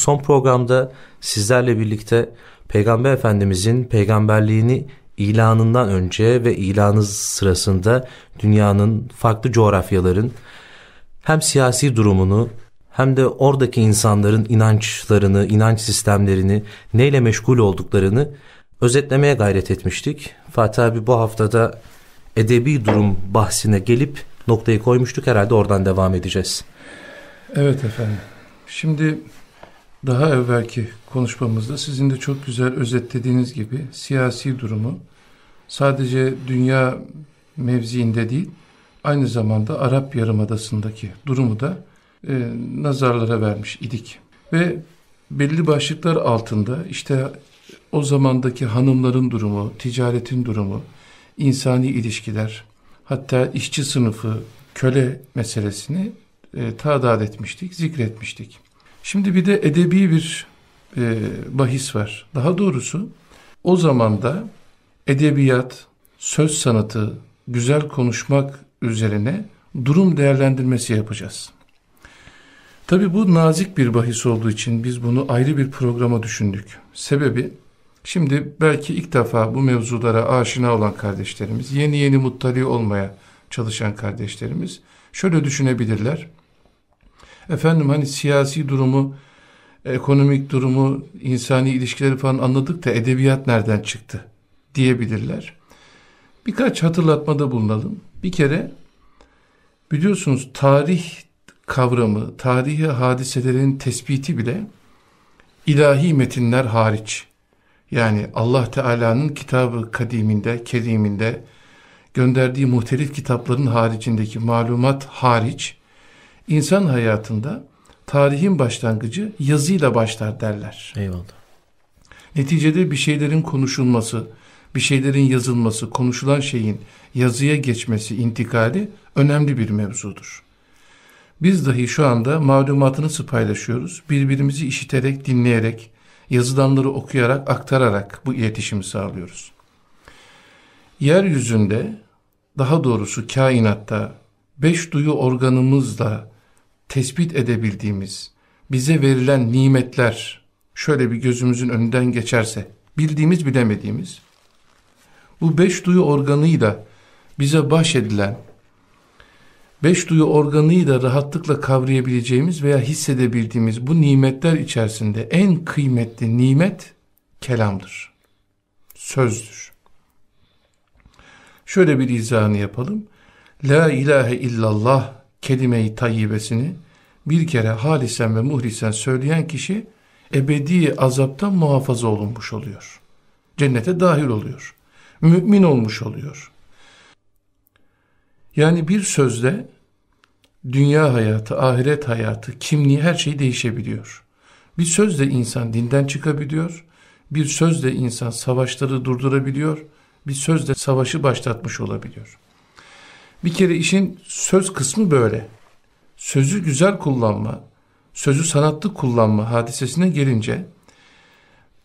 Son programda sizlerle birlikte Peygamber Efendimizin peygamberliğini ilanından önce ve ilanı sırasında dünyanın farklı coğrafyaların hem siyasi durumunu hem de oradaki insanların inançlarını, inanç sistemlerini, neyle meşgul olduklarını özetlemeye gayret etmiştik. Fatih abi bu haftada edebi durum bahsine gelip noktayı koymuştuk. Herhalde oradan devam edeceğiz. Evet efendim. Şimdi daha evvelki konuşmamızda sizin de çok güzel özetlediğiniz gibi siyasi durumu sadece dünya mevziinde değil aynı zamanda Arap Yarımadası'ndaki durumu da e, nazarlara vermiş idik. Ve belli başlıklar altında işte o zamandaki hanımların durumu, ticaretin durumu, insani ilişkiler, hatta işçi sınıfı, köle meselesini e, tadat etmiştik, zikretmiştik. Şimdi bir de edebi bir e, bahis var. Daha doğrusu o zamanda edebiyat, söz sanatı, güzel konuşmak üzerine durum değerlendirmesi yapacağız. Tabi bu nazik bir bahis olduğu için biz bunu ayrı bir programa düşündük. Sebebi şimdi belki ilk defa bu mevzulara aşina olan kardeşlerimiz, yeni yeni muttali olmaya çalışan kardeşlerimiz şöyle düşünebilirler. Efendim hani siyasi durumu, ekonomik durumu, insani ilişkileri falan anladık da edebiyat nereden çıktı diyebilirler. Birkaç hatırlatmada bulunalım. Bir kere biliyorsunuz tarih kavramı, tarihi hadiselerin tespiti bile ilahi metinler hariç. Yani Allah Teala'nın kitabı kadiminde, keriminde gönderdiği muhtelif kitapların haricindeki malumat hariç insan hayatında tarihin başlangıcı yazıyla başlar derler. Eyvallah. Neticede bir şeylerin konuşulması, bir şeylerin yazılması, konuşulan şeyin yazıya geçmesi, intikali önemli bir mevzudur. Biz dahi şu anda malumatı nasıl paylaşıyoruz? Birbirimizi işiterek, dinleyerek, yazılanları okuyarak, aktararak bu iletişimi sağlıyoruz. Yeryüzünde, daha doğrusu kainatta, beş duyu organımızla tespit edebildiğimiz, bize verilen nimetler şöyle bir gözümüzün önünden geçerse, bildiğimiz bilemediğimiz, bu beş duyu organıyla bize bahşedilen, beş duyu organıyla rahatlıkla kavrayabileceğimiz veya hissedebildiğimiz bu nimetler içerisinde en kıymetli nimet kelamdır. Sözdür. Şöyle bir izahını yapalım. La ilahe illallah kelime-i tayyibesini bir kere halisen ve muhlisen söyleyen kişi ebedi azaptan muhafaza olunmuş oluyor. Cennete dahil oluyor. Mümin olmuş oluyor. Yani bir sözle dünya hayatı, ahiret hayatı, kimliği her şey değişebiliyor. Bir sözle insan dinden çıkabiliyor. Bir sözle insan savaşları durdurabiliyor. Bir sözle savaşı başlatmış olabiliyor. Bir kere işin söz kısmı böyle. Sözü güzel kullanma, sözü sanatlı kullanma hadisesine gelince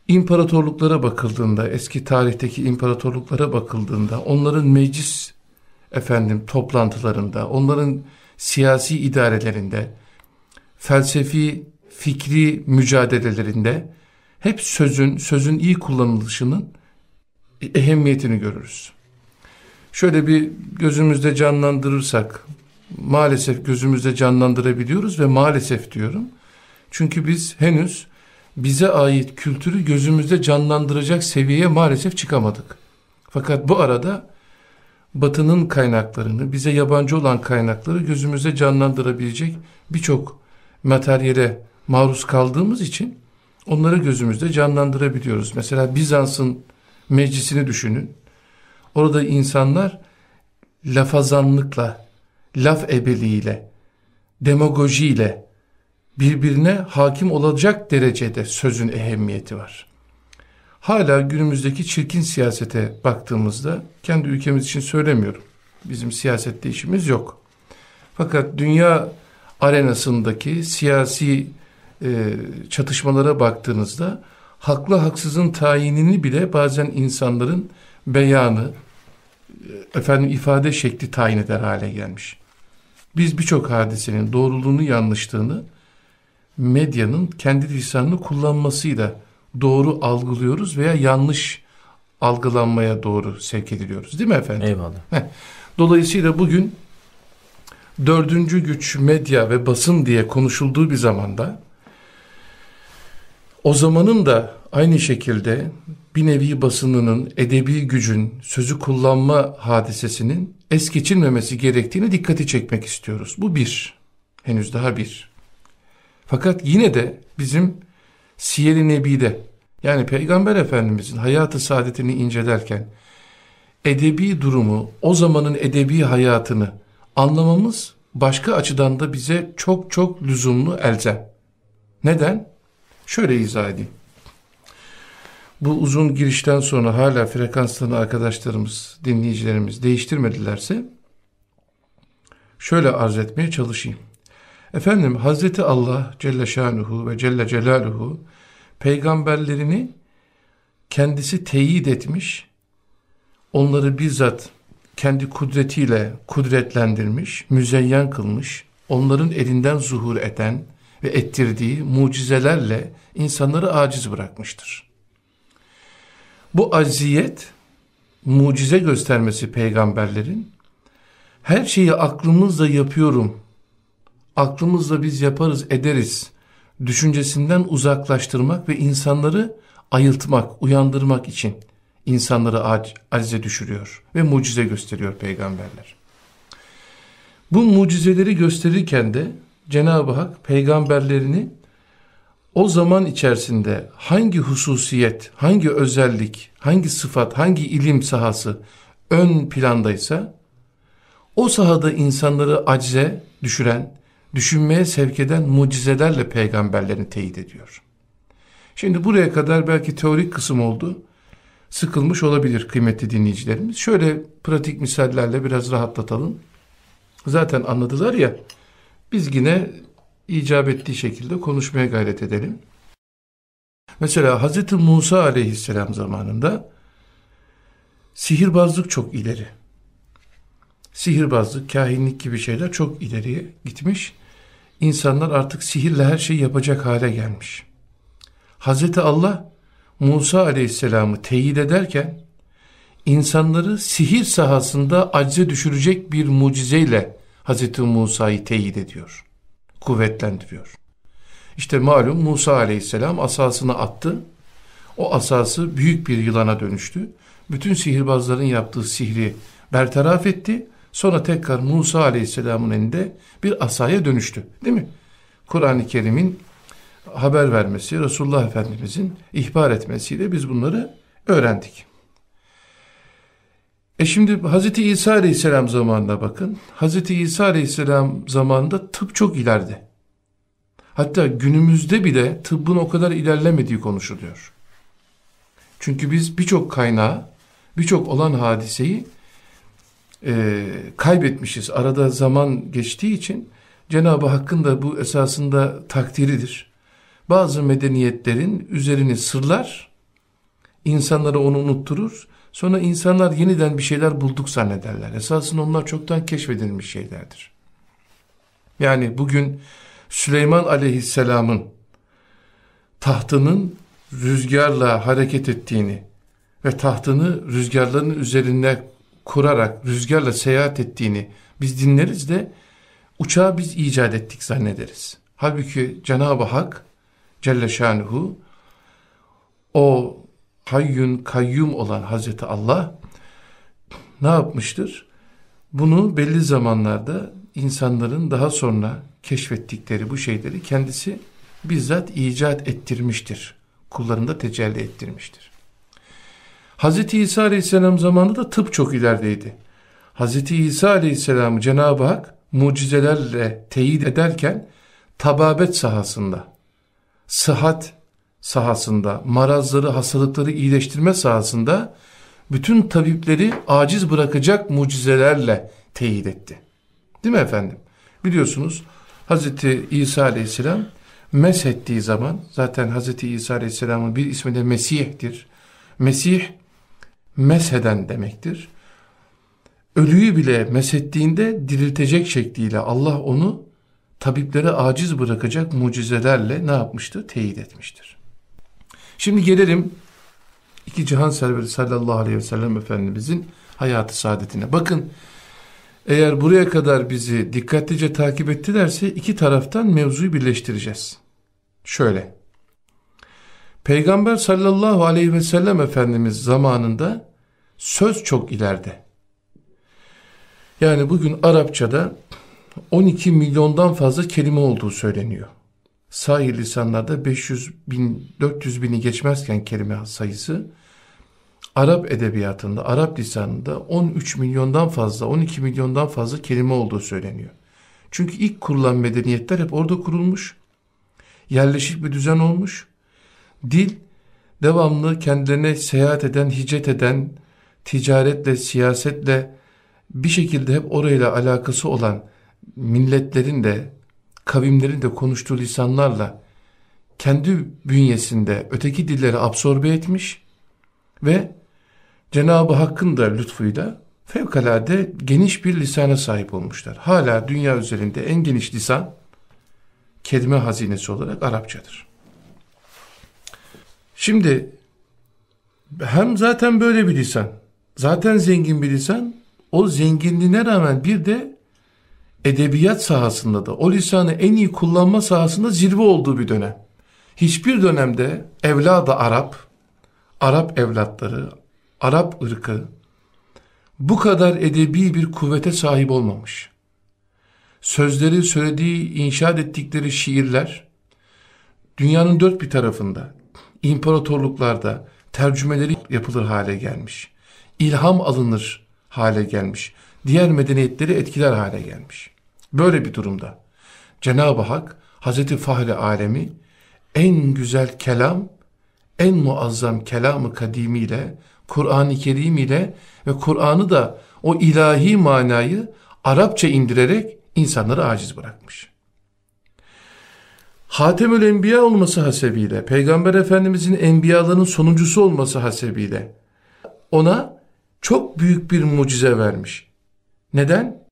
imparatorluklara bakıldığında, eski tarihteki imparatorluklara bakıldığında, onların meclis efendim toplantılarında, onların siyasi idarelerinde, felsefi, fikri mücadelelerinde hep sözün, sözün iyi kullanılışının ehemmiyetini görürüz. Şöyle bir gözümüzde canlandırırsak, maalesef gözümüzde canlandırabiliyoruz ve maalesef diyorum. Çünkü biz henüz bize ait kültürü gözümüzde canlandıracak seviyeye maalesef çıkamadık. Fakat bu arada batının kaynaklarını, bize yabancı olan kaynakları gözümüzde canlandırabilecek birçok materyale maruz kaldığımız için onları gözümüzde canlandırabiliyoruz. Mesela Bizans'ın meclisini düşünün. Orada insanlar lafazanlıkla, laf ebeliğiyle, demagojiyle birbirine hakim olacak derecede sözün ehemmiyeti var. Hala günümüzdeki çirkin siyasete baktığımızda, kendi ülkemiz için söylemiyorum. Bizim siyasette işimiz yok. Fakat dünya arenasındaki siyasi e, çatışmalara baktığınızda, haklı haksızın tayinini bile bazen insanların beyanı, efendim ifade şekli tayin eder hale gelmiş. Biz birçok hadisenin doğruluğunu yanlışlığını medyanın kendi lisanını kullanmasıyla doğru algılıyoruz veya yanlış algılanmaya doğru sevk ediliyoruz. Değil mi efendim? Eyvallah. Heh. Dolayısıyla bugün dördüncü güç medya ve basın diye konuşulduğu bir zamanda o zamanın da aynı şekilde bir nevi basınının, edebi gücün, sözü kullanma hadisesinin es geçilmemesi gerektiğini dikkati çekmek istiyoruz. Bu bir. Henüz daha bir. Fakat yine de bizim Siyer-i Nebi'de yani Peygamber Efendimizin hayatı saadetini incelerken edebi durumu, o zamanın edebi hayatını anlamamız başka açıdan da bize çok çok lüzumlu elzem. Neden? Şöyle izah edeyim. Bu uzun girişten sonra hala frekanslarını arkadaşlarımız, dinleyicilerimiz değiştirmedilerse şöyle arz etmeye çalışayım. Efendim Hazreti Allah Celle Şanuhu ve Celle Celaluhu peygamberlerini kendisi teyit etmiş, onları bizzat kendi kudretiyle kudretlendirmiş, müzeyyen kılmış, onların elinden zuhur eden ve ettirdiği mucizelerle insanları aciz bırakmıştır. Bu acziyet, mucize göstermesi peygamberlerin, her şeyi aklımızla yapıyorum, aklımızla biz yaparız ederiz düşüncesinden uzaklaştırmak ve insanları ayıltmak, uyandırmak için insanları acize düşürüyor ve mucize gösteriyor peygamberler. Bu mucizeleri gösterirken de Cenab-ı Hak peygamberlerini o zaman içerisinde hangi hususiyet, hangi özellik, hangi sıfat, hangi ilim sahası ön plandaysa o sahada insanları acize düşüren, düşünmeye sevk eden mucizelerle peygamberlerini teyit ediyor. Şimdi buraya kadar belki teorik kısım oldu. Sıkılmış olabilir kıymetli dinleyicilerimiz. Şöyle pratik misallerle biraz rahatlatalım. Zaten anladılar ya. Biz yine icap ettiği şekilde konuşmaya gayret edelim. Mesela Hz. Musa aleyhisselam zamanında sihirbazlık çok ileri. Sihirbazlık, kahinlik gibi şeyler çok ileriye gitmiş. İnsanlar artık sihirle her şeyi yapacak hale gelmiş. Hz. Allah Musa aleyhisselamı teyit ederken insanları sihir sahasında acze düşürecek bir mucizeyle Hz. Musa'yı teyit ediyor. Kuvvetlendiriyor. İşte malum Musa aleyhisselam asasını attı. O asası büyük bir yılana dönüştü. Bütün sihirbazların yaptığı sihri bertaraf etti. Sonra tekrar Musa aleyhisselamın elinde bir asaya dönüştü. Değil mi? Kur'an-ı Kerim'in haber vermesi, Resulullah Efendimizin ihbar etmesiyle biz bunları öğrendik. E şimdi Hz. İsa Aleyhisselam zamanında bakın. Hz. İsa Aleyhisselam zamanında tıp çok ileride. Hatta günümüzde bile tıbbın o kadar ilerlemediği konuşuluyor. Çünkü biz birçok kaynağı, birçok olan hadiseyi e, kaybetmişiz. Arada zaman geçtiği için Cenab-ı Hakk'ın da bu esasında takdiridir. Bazı medeniyetlerin üzerini sırlar, insanlara onu unutturur. Sonra insanlar yeniden bir şeyler bulduk zannederler. Esasında onlar çoktan keşfedilmiş şeylerdir. Yani bugün Süleyman aleyhisselamın tahtının rüzgarla hareket ettiğini ve tahtını rüzgarların üzerinde kurarak rüzgarla seyahat ettiğini biz dinleriz de uçağı biz icat ettik zannederiz. Halbuki Cenab-ı Hak Celle Şanuhu o hayyün kayyum olan Hazreti Allah ne yapmıştır? Bunu belli zamanlarda insanların daha sonra keşfettikleri bu şeyleri kendisi bizzat icat ettirmiştir. Kullarında tecelli ettirmiştir. Hz. İsa Aleyhisselam zamanında da tıp çok ilerideydi. Hz. İsa Aleyhisselam'ı Cenab-ı Hak mucizelerle teyit ederken tababet sahasında, sıhhat sahasında, marazları, hastalıkları iyileştirme sahasında bütün tabipleri aciz bırakacak mucizelerle teyit etti. Değil mi efendim? Biliyorsunuz Hz. İsa Aleyhisselam meshettiği zaman zaten Hz. İsa Aleyhisselam'ın bir ismi de Mesih'tir. Mesih mesheden demektir. Ölüyü bile meshettiğinde diriltecek şekliyle Allah onu tabipleri aciz bırakacak mucizelerle ne yapmıştır? Teyit etmiştir. Şimdi gelelim iki cihan serveri sallallahu aleyhi ve sellem Efendimizin hayatı saadetine. Bakın eğer buraya kadar bizi dikkatlice takip ettilerse iki taraftan mevzuyu birleştireceğiz. Şöyle. Peygamber sallallahu aleyhi ve sellem Efendimiz zamanında söz çok ileride. Yani bugün Arapçada 12 milyondan fazla kelime olduğu söyleniyor. Sahih lisanlarda 500 bin, 400 bini geçmezken kelime sayısı Arap edebiyatında, Arap lisanında 13 milyondan fazla, 12 milyondan fazla kelime olduğu söyleniyor. Çünkü ilk kurulan medeniyetler hep orada kurulmuş. Yerleşik bir düzen olmuş. Dil devamlı kendilerine seyahat eden, hicret eden, ticaretle, siyasetle bir şekilde hep orayla alakası olan milletlerin de, kavimlerin de konuştuğu lisanlarla kendi bünyesinde öteki dilleri absorbe etmiş ve Cenab-ı Hakk'ın da lütfuyla fevkalade geniş bir lisana sahip olmuşlar. Hala dünya üzerinde en geniş lisan kelime hazinesi olarak Arapçadır. Şimdi hem zaten böyle bir lisan, zaten zengin bir lisan, o zenginliğine rağmen bir de edebiyat sahasında da o lisanı en iyi kullanma sahasında zirve olduğu bir dönem. Hiçbir dönemde evladı Arap, Arap evlatları, Arap ırkı bu kadar edebi bir kuvvete sahip olmamış. Sözleri söylediği, inşaat ettikleri şiirler dünyanın dört bir tarafında, imparatorluklarda tercümeleri yapılır hale gelmiş. İlham alınır hale gelmiş. Diğer medeniyetleri etkiler hale gelmiş. Böyle bir durumda Cenab-ı Hak Hazreti Fahri Alemi en güzel kelam, en muazzam kelamı kadimiyle Kur'an-ı Kerim ile ve Kur'an'ı da o ilahi manayı Arapça indirerek insanları aciz bırakmış. Hatemül Enbiya olması hasebiyle, Peygamber Efendimizin enbiyaların sonuncusu olması hasebiyle ona çok büyük bir mucize vermiş. Neden?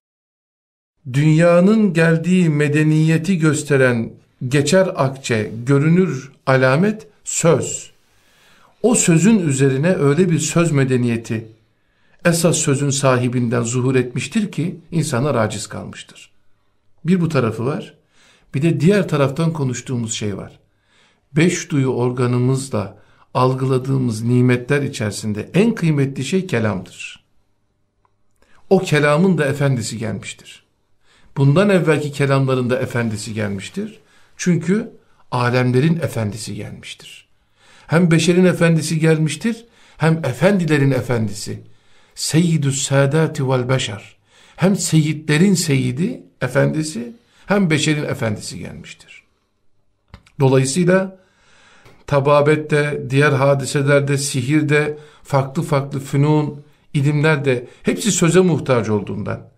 Dünyanın geldiği medeniyeti gösteren geçer akçe, görünür alamet söz o sözün üzerine öyle bir söz medeniyeti esas sözün sahibinden zuhur etmiştir ki insanlar aciz kalmıştır. Bir bu tarafı var. Bir de diğer taraftan konuştuğumuz şey var. Beş duyu organımızla algıladığımız nimetler içerisinde en kıymetli şey kelamdır. O kelamın da efendisi gelmiştir. Bundan evvelki kelamların efendisi gelmiştir. Çünkü alemlerin efendisi gelmiştir. Hem beşerin efendisi gelmiştir hem efendilerin efendisi. Seyyidü sadati vel beşer. Hem seyitlerin seyidi, efendisi hem beşerin efendisi gelmiştir. Dolayısıyla tababette, diğer hadiselerde, sihirde, farklı farklı fünun, ilimlerde hepsi söze muhtaç olduğundan,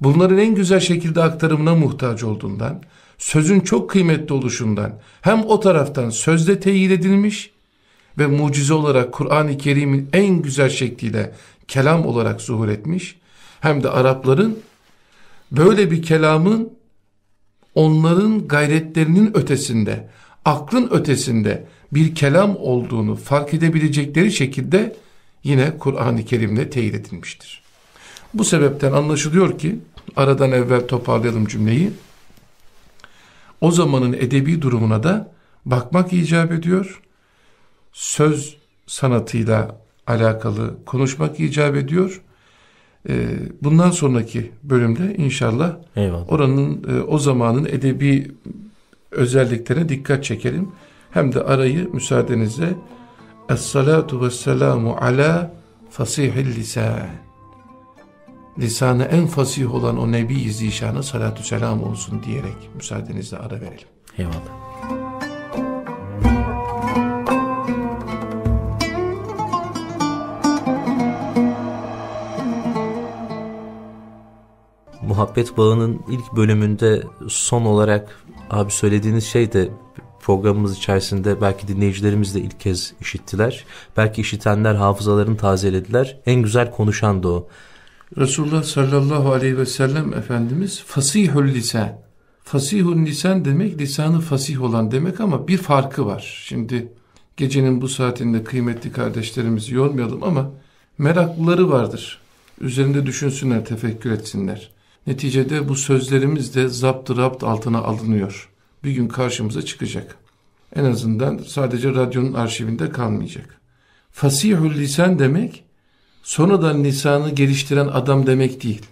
bunların en güzel şekilde aktarımına muhtaç olduğundan, sözün çok kıymetli oluşundan hem o taraftan sözde teyit edilmiş ve mucize olarak Kur'an-ı Kerim'in en güzel şekliyle kelam olarak zuhur etmiş. Hem de Arapların böyle bir kelamın onların gayretlerinin ötesinde, aklın ötesinde bir kelam olduğunu fark edebilecekleri şekilde yine Kur'an-ı Kerim'le teyit edilmiştir. Bu sebepten anlaşılıyor ki, aradan evvel toparlayalım cümleyi, o zamanın edebi durumuna da bakmak icap ediyor söz sanatıyla alakalı konuşmak icap ediyor. Ee, bundan sonraki bölümde inşallah Eyvallah. oranın e, o zamanın edebi özelliklerine dikkat çekelim. Hem de arayı müsaadenizle Es-salatu vesselamu ala fasihil lisan. Lisanı en fasih olan o Nebi Zişan'a salatu selam olsun diyerek müsaadenizle ara verelim. Eyvallah. Muhabbet Bağı'nın ilk bölümünde son olarak abi söylediğiniz şey de programımız içerisinde belki dinleyicilerimiz de ilk kez işittiler. Belki işitenler hafızalarını tazelediler. En güzel konuşan da o. Resulullah sallallahu aleyhi ve sellem Efendimiz fasihül lisan. Fasihun lisan demek lisanı fasih olan demek ama bir farkı var. Şimdi gecenin bu saatinde kıymetli kardeşlerimizi yormayalım ama meraklıları vardır. Üzerinde düşünsünler, tefekkür etsinler. Neticede bu sözlerimiz de zapt rapt altına alınıyor. Bir gün karşımıza çıkacak. En azından sadece radyonun arşivinde kalmayacak. Fasihül lisan demek sonradan lisanı geliştiren adam demek değil.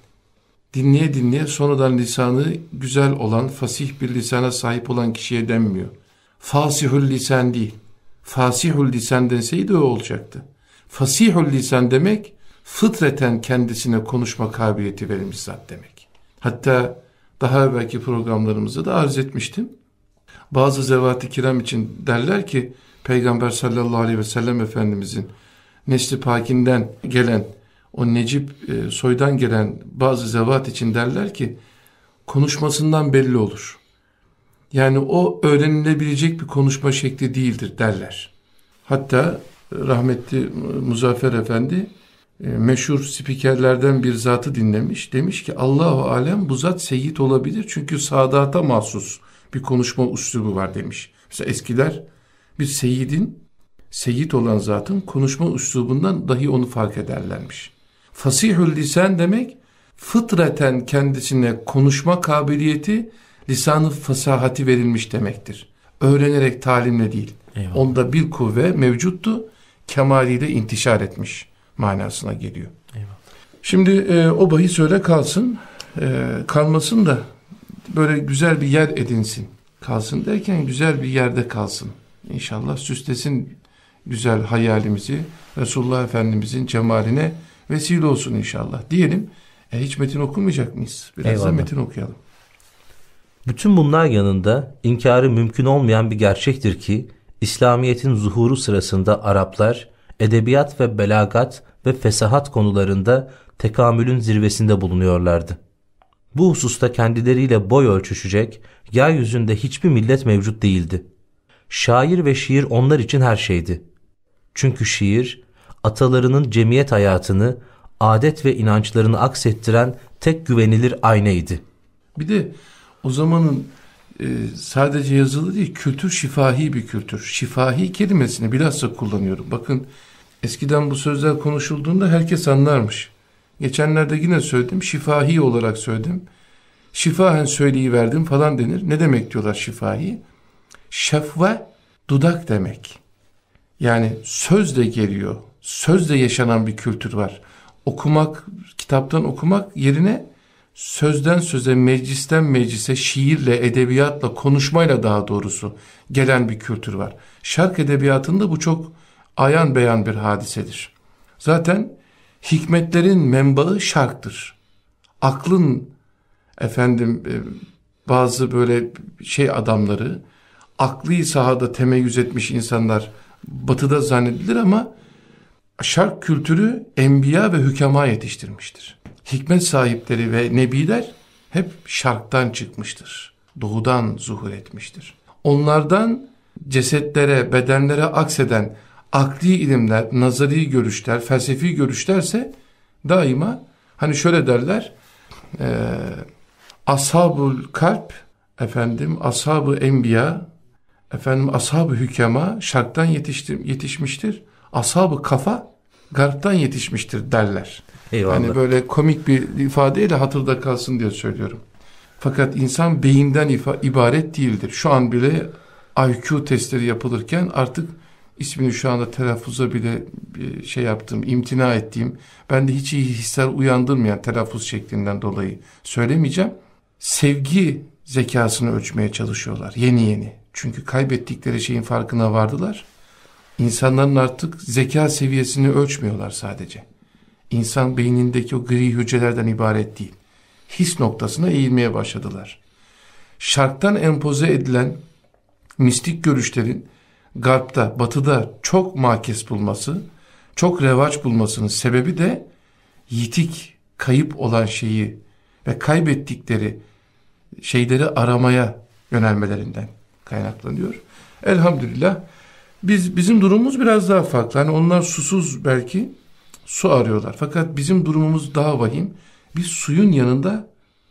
Dinleye dinleye sonradan lisanı güzel olan, fasih bir lisana sahip olan kişiye denmiyor. Fasihül lisan değil. Fasihül lisan denseydi o olacaktı. Fasihül lisan demek fıtreten kendisine konuşma kabiliyeti verilmiş zat demek. Hatta daha evvelki programlarımızda da arz etmiştim. Bazı zevat-ı kiram için derler ki Peygamber sallallahu aleyhi ve sellem Efendimizin nesli pakinden gelen o Necip e, soydan gelen bazı zevat için derler ki konuşmasından belli olur. Yani o öğrenilebilecek bir konuşma şekli değildir derler. Hatta rahmetli Muzaffer Efendi e, meşhur spikerlerden bir zatı dinlemiş. Demiş ki Allahu alem bu zat seyit olabilir çünkü sadata mahsus bir konuşma üslubu var demiş. Mesela eskiler bir seyidin seyit olan zatın konuşma üslubundan dahi onu fark ederlermiş. Fasihül lisan demek fıtraten kendisine konuşma kabiliyeti lisanı fasahati verilmiş demektir. Öğrenerek talimle değil. Eyvallah. Onda bir kuvve mevcuttu. Kemaliyle intişar etmiş manasına geliyor. Eyvallah. Şimdi e, o bahis öyle kalsın. E, kalmasın da böyle güzel bir yer edinsin. Kalsın derken güzel bir yerde kalsın. İnşallah süslesin güzel hayalimizi Resulullah Efendimizin cemaline vesile olsun inşallah. Diyelim e, hiç metin okumayacak mıyız? Biraz Eyvallah. da metin okuyalım. Bütün bunlar yanında inkarı mümkün olmayan bir gerçektir ki İslamiyet'in zuhuru sırasında Araplar edebiyat ve belagat ve fesahat konularında tekamülün zirvesinde bulunuyorlardı. Bu hususta kendileriyle boy ölçüşecek, yeryüzünde hiçbir millet mevcut değildi. Şair ve şiir onlar için her şeydi. Çünkü şiir, atalarının cemiyet hayatını, adet ve inançlarını aksettiren tek güvenilir aynaydı. Bir de o zamanın e, sadece yazılı değil, kültür şifahi bir kültür. Şifahi kelimesini bilhassa kullanıyorum. Bakın eskiden bu sözler konuşulduğunda herkes anlarmış. Geçenlerde yine söyledim, şifahi olarak söyledim. Şifahen söyleyiverdim falan denir. Ne demek diyorlar şifahi? Şefve dudak demek. Yani sözle geliyor. Sözle yaşanan bir kültür var. Okumak, kitaptan okumak yerine sözden söze, meclisten meclise, şiirle, edebiyatla, konuşmayla daha doğrusu gelen bir kültür var. Şark edebiyatında bu çok ayan beyan bir hadisedir. Zaten hikmetlerin menbaı şarktır. Aklın efendim e, bazı böyle şey adamları, aklı sahada temeyyüz etmiş insanlar batıda zannedilir ama şark kültürü enbiya ve hükema yetiştirmiştir. Hikmet sahipleri ve nebiler hep şarktan çıkmıştır. Doğudan zuhur etmiştir. Onlardan cesetlere, bedenlere akseden akli ilimler, nazari görüşler, felsefi görüşlerse daima hani şöyle derler e, ashabul kalp efendim ashabı enbiya efendim ashab-ı hükema şarktan yetiştir, yetişmiştir. Ashab-ı kafa garptan yetişmiştir derler. Eyvallah. Hani böyle komik bir ifadeyle hatırda kalsın diye söylüyorum. Fakat insan beyinden ibaret değildir. Şu an bile IQ testleri yapılırken artık ismini şu anda telaffuza bile şey yaptım, imtina ettiğim, ben de hiç iyi hisler uyandırmayan telaffuz şeklinden dolayı söylemeyeceğim. Sevgi zekasını ölçmeye çalışıyorlar yeni yeni. Çünkü kaybettikleri şeyin farkına vardılar. İnsanların artık zeka seviyesini ölçmüyorlar sadece. İnsan beynindeki o gri hücrelerden ibaret değil. His noktasına eğilmeye başladılar. Şarktan empoze edilen mistik görüşlerin Garp'ta, Batı'da çok makes bulması, çok revaç bulmasının sebebi de yitik, kayıp olan şeyi ve kaybettikleri şeyleri aramaya yönelmelerinden kaynaklanıyor. Elhamdülillah biz bizim durumumuz biraz daha farklı. Hani onlar susuz belki su arıyorlar. Fakat bizim durumumuz daha vahim. Biz suyun yanında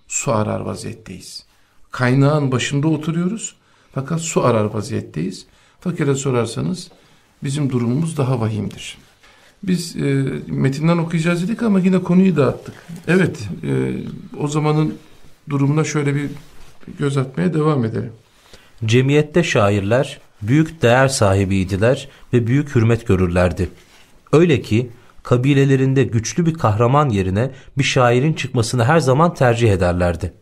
su arar vaziyetteyiz. Kaynağın başında oturuyoruz. Fakat su arar vaziyetteyiz. Fakire sorarsanız bizim durumumuz daha vahimdir. Biz e, metinden okuyacağız dedik ama yine konuyu dağıttık. Evet, e, o zamanın durumuna şöyle bir göz atmaya devam edelim. Cemiyette şairler büyük değer sahibiydiler ve büyük hürmet görürlerdi. Öyle ki kabilelerinde güçlü bir kahraman yerine bir şairin çıkmasını her zaman tercih ederlerdi.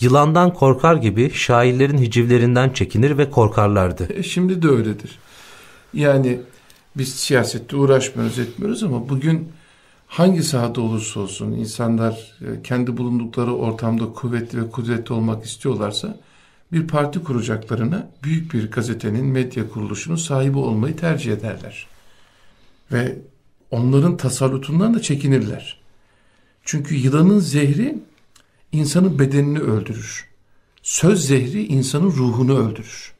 Yılandan korkar gibi şairlerin hicivlerinden çekinir ve korkarlardı. E, şimdi de öyledir. Yani biz siyasette uğraşmıyoruz etmiyoruz ama bugün hangi sahada olursa olsun insanlar e, kendi bulundukları ortamda kuvvetli ve kudretli olmak istiyorlarsa bir parti kuracaklarına büyük bir gazetenin medya kuruluşunun sahibi olmayı tercih ederler. Ve onların tasallutundan da çekinirler. Çünkü yılanın zehri insanın bedenini öldürür. Söz zehri insanın ruhunu öldürür.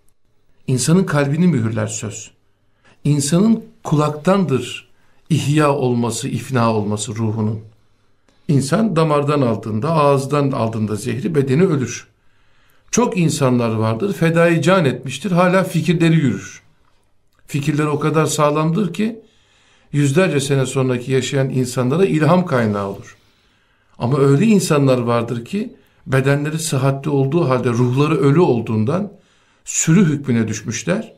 İnsanın kalbini mühürler söz. İnsanın kulaktandır ihya olması, ifna olması ruhunun. İnsan damardan aldığında, ağızdan aldığında zehri bedeni ölür. Çok insanlar vardır, fedai can etmiştir, hala fikirleri yürür. Fikirleri o kadar sağlamdır ki, yüzlerce sene sonraki yaşayan insanlara ilham kaynağı olur. Ama öyle insanlar vardır ki, bedenleri sıhhatli olduğu halde ruhları ölü olduğundan, sürü hükmüne düşmüşler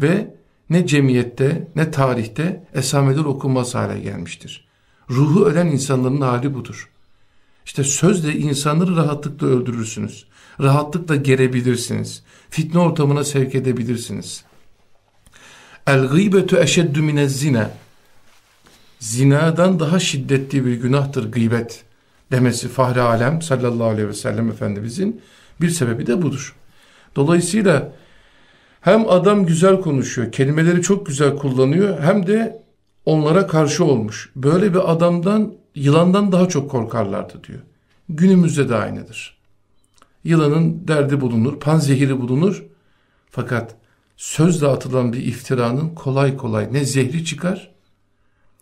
ve ne cemiyette ne tarihte esameler okunmaz hale gelmiştir. Ruhu ölen insanların hali budur. İşte sözle insanları rahatlıkla öldürürsünüz. Rahatlıkla gerebilirsiniz. Fitne ortamına sevk edebilirsiniz. El gıybetu eşeddü minez zina. Zinadan daha şiddetli bir günahtır gıybet demesi Fahri Alem sallallahu aleyhi ve sellem Efendimizin bir sebebi de budur. Dolayısıyla hem adam güzel konuşuyor, kelimeleri çok güzel kullanıyor hem de onlara karşı olmuş. Böyle bir adamdan, yılandan daha çok korkarlardı diyor. Günümüzde de aynıdır. Yılanın derdi bulunur, panzehiri bulunur. Fakat sözle atılan bir iftiranın kolay kolay ne zehri çıkar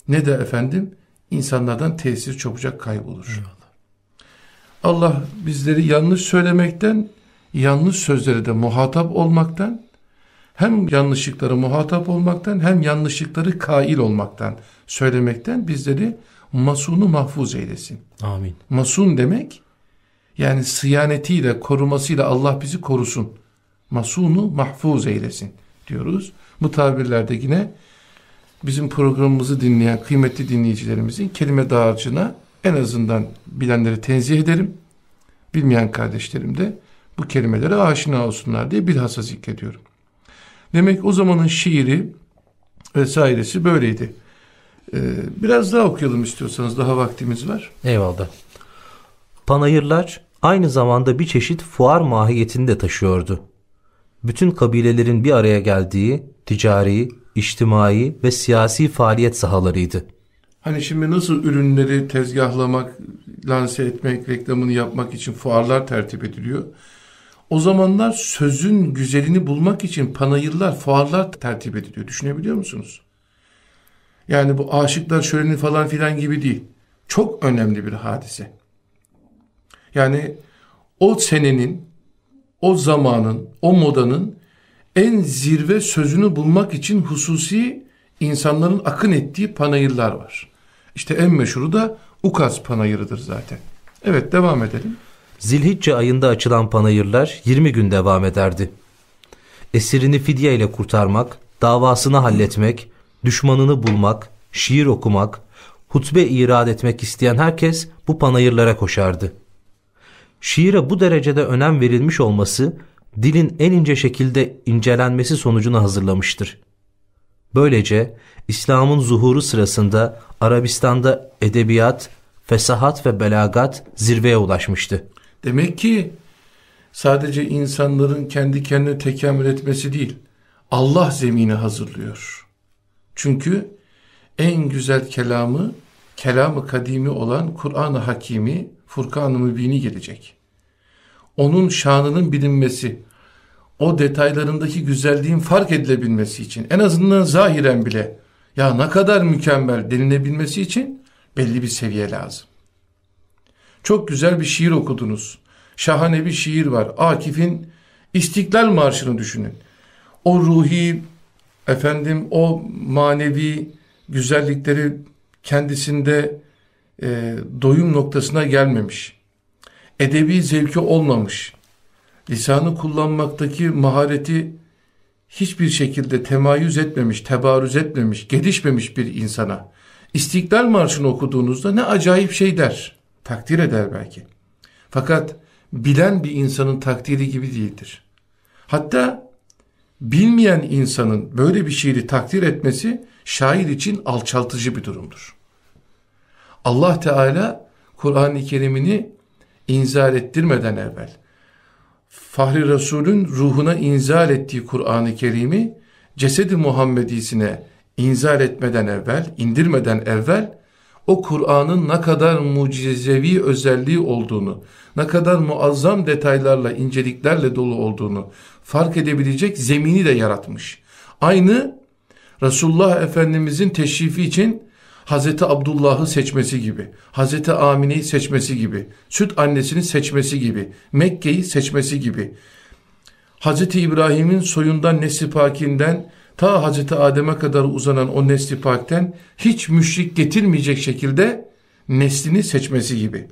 ne de efendim insanlardan tesir çabucak kaybolur. Allah bizleri yanlış söylemekten, yanlış sözlere de muhatap olmaktan hem yanlışlıkları muhatap olmaktan hem yanlışlıkları kail olmaktan söylemekten bizleri masunu mahfuz eylesin. Amin. Masun demek yani sıyanetiyle korumasıyla Allah bizi korusun. Masunu mahfuz eylesin diyoruz. Bu tabirlerde yine bizim programımızı dinleyen kıymetli dinleyicilerimizin kelime dağarcığına en azından bilenleri tenzih ederim. Bilmeyen kardeşlerim de bu kelimelere aşina olsunlar diye bilhassa zikrediyorum. Demek o zamanın şiiri vesairesi böyleydi. Ee, biraz daha okuyalım istiyorsanız daha vaktimiz var. Eyvallah. Panayırlar aynı zamanda bir çeşit fuar mahiyetini de taşıyordu. Bütün kabilelerin bir araya geldiği ticari, içtimai ve siyasi faaliyet sahalarıydı. Hani şimdi nasıl ürünleri tezgahlamak, lanse etmek, reklamını yapmak için fuarlar tertip ediliyor. O zamanlar sözün güzelini bulmak için panayırlar, fuarlar tertip ediliyor. Düşünebiliyor musunuz? Yani bu aşıklar şöleni falan filan gibi değil. Çok önemli bir hadise. Yani o senenin, o zamanın, o modanın en zirve sözünü bulmak için hususi insanların akın ettiği panayırlar var. İşte en meşhuru da Ukaz panayırıdır zaten. Evet devam edelim. Zilhicce ayında açılan panayırlar 20 gün devam ederdi. Esirini fidye ile kurtarmak, davasını halletmek, düşmanını bulmak, şiir okumak, hutbe irad etmek isteyen herkes bu panayırlara koşardı. Şiire bu derecede önem verilmiş olması dilin en ince şekilde incelenmesi sonucunu hazırlamıştır. Böylece İslam'ın zuhuru sırasında Arabistan'da edebiyat, fesahat ve belagat zirveye ulaşmıştı. Demek ki sadece insanların kendi kendine tekamül etmesi değil, Allah zemini hazırlıyor. Çünkü en güzel kelamı, kelamı kadimi olan Kur'an-ı Hakimi, Furkan-ı Mübini gelecek. Onun şanının bilinmesi, o detaylarındaki güzelliğin fark edilebilmesi için, en azından zahiren bile, ya ne kadar mükemmel denilebilmesi için belli bir seviye lazım. Çok güzel bir şiir okudunuz. Şahane bir şiir var. Akif'in İstiklal Marşı'nı düşünün. O ruhi, efendim o manevi güzellikleri kendisinde e, doyum noktasına gelmemiş. Edebi zevki olmamış. Lisanı kullanmaktaki mahareti hiçbir şekilde temayüz etmemiş, tebarüz etmemiş, gelişmemiş bir insana. İstiklal Marşı'nı okuduğunuzda ne acayip şey der. Takdir eder belki. Fakat bilen bir insanın takdiri gibi değildir. Hatta bilmeyen insanın böyle bir şiiri takdir etmesi şair için alçaltıcı bir durumdur. Allah Teala Kur'an-ı Kerim'ini inzal ettirmeden evvel Fahri Resul'ün ruhuna inzal ettiği Kur'an-ı Kerim'i cesedi Muhammedisine inzal etmeden evvel, indirmeden evvel o Kur'an'ın ne kadar mucizevi özelliği olduğunu, ne kadar muazzam detaylarla, inceliklerle dolu olduğunu fark edebilecek zemini de yaratmış. Aynı Resulullah Efendimizin teşrifi için Hazreti Abdullah'ı seçmesi gibi, Hazreti Amine'yi seçmesi gibi, süt annesini seçmesi gibi, Mekke'yi seçmesi gibi, Hazreti İbrahim'in soyundan nesli pakinden ta Hazreti Adem'e kadar uzanan o nesli pakten hiç müşrik getirmeyecek şekilde neslini seçmesi gibi.